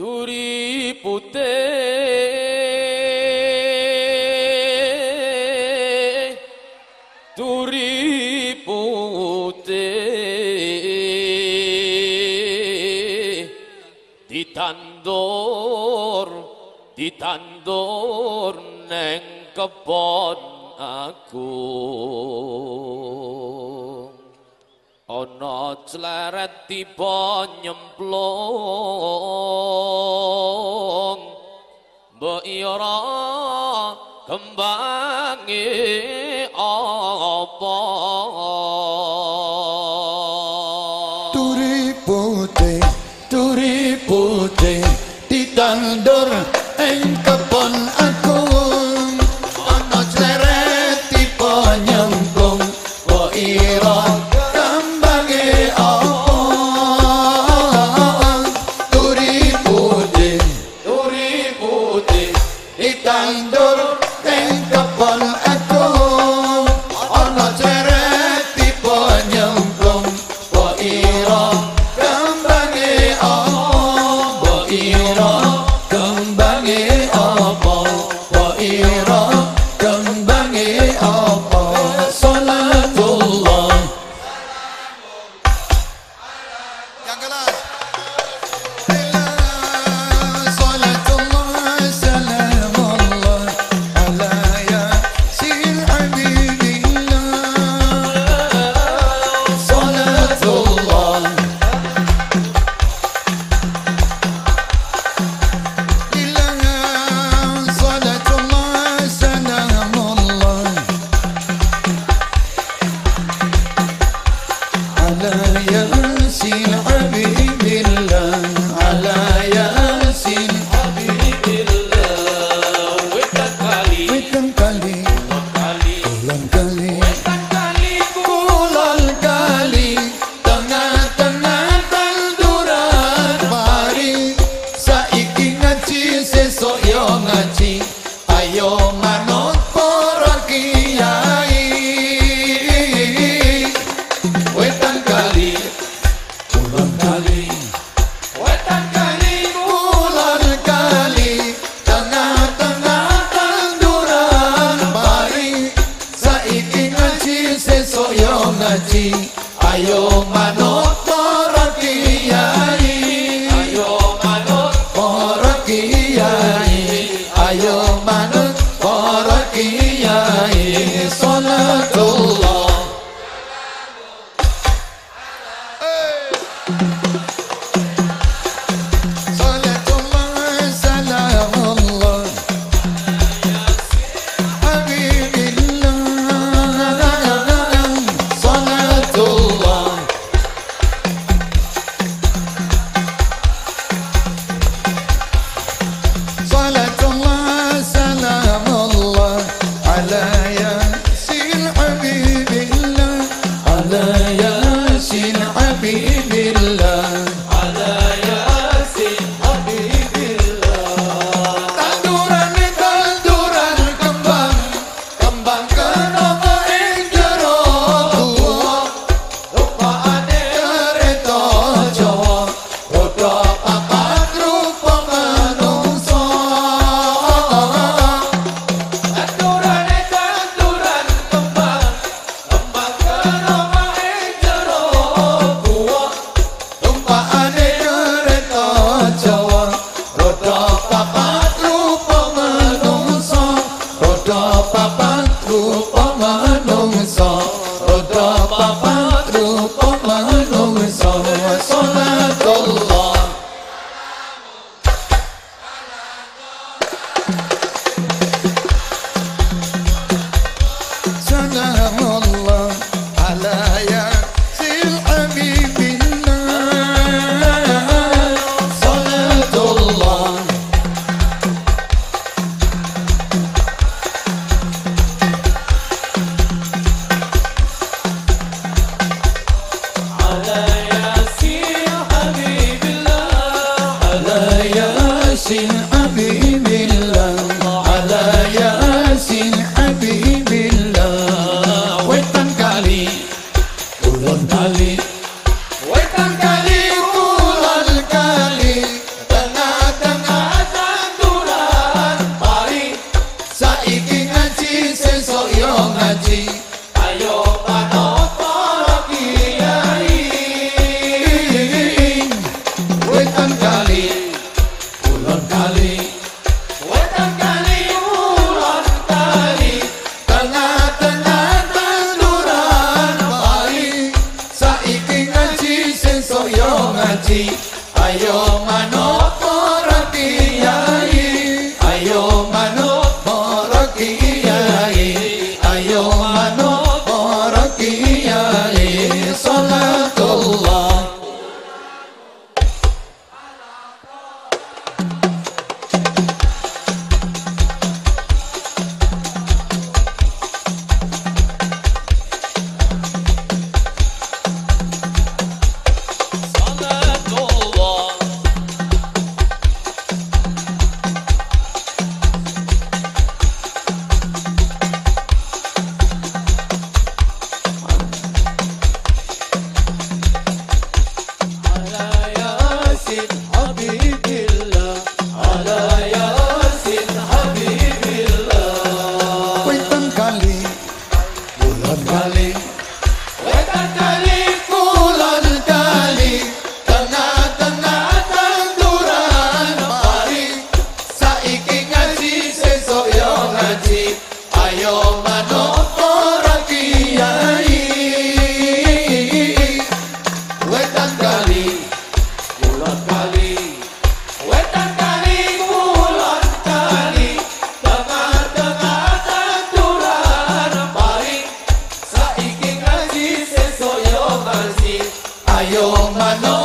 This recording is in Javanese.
তুরি পুতে। তুরি পুতে। দিতান্দর দিতান্দর নেঙ্ক পদ আকু। অনচলার দিব নম্প্লোর ira kembangi apa? Duri putih duri putih ditandur corações. soy yo ngaji ayo mano Ayo, mano.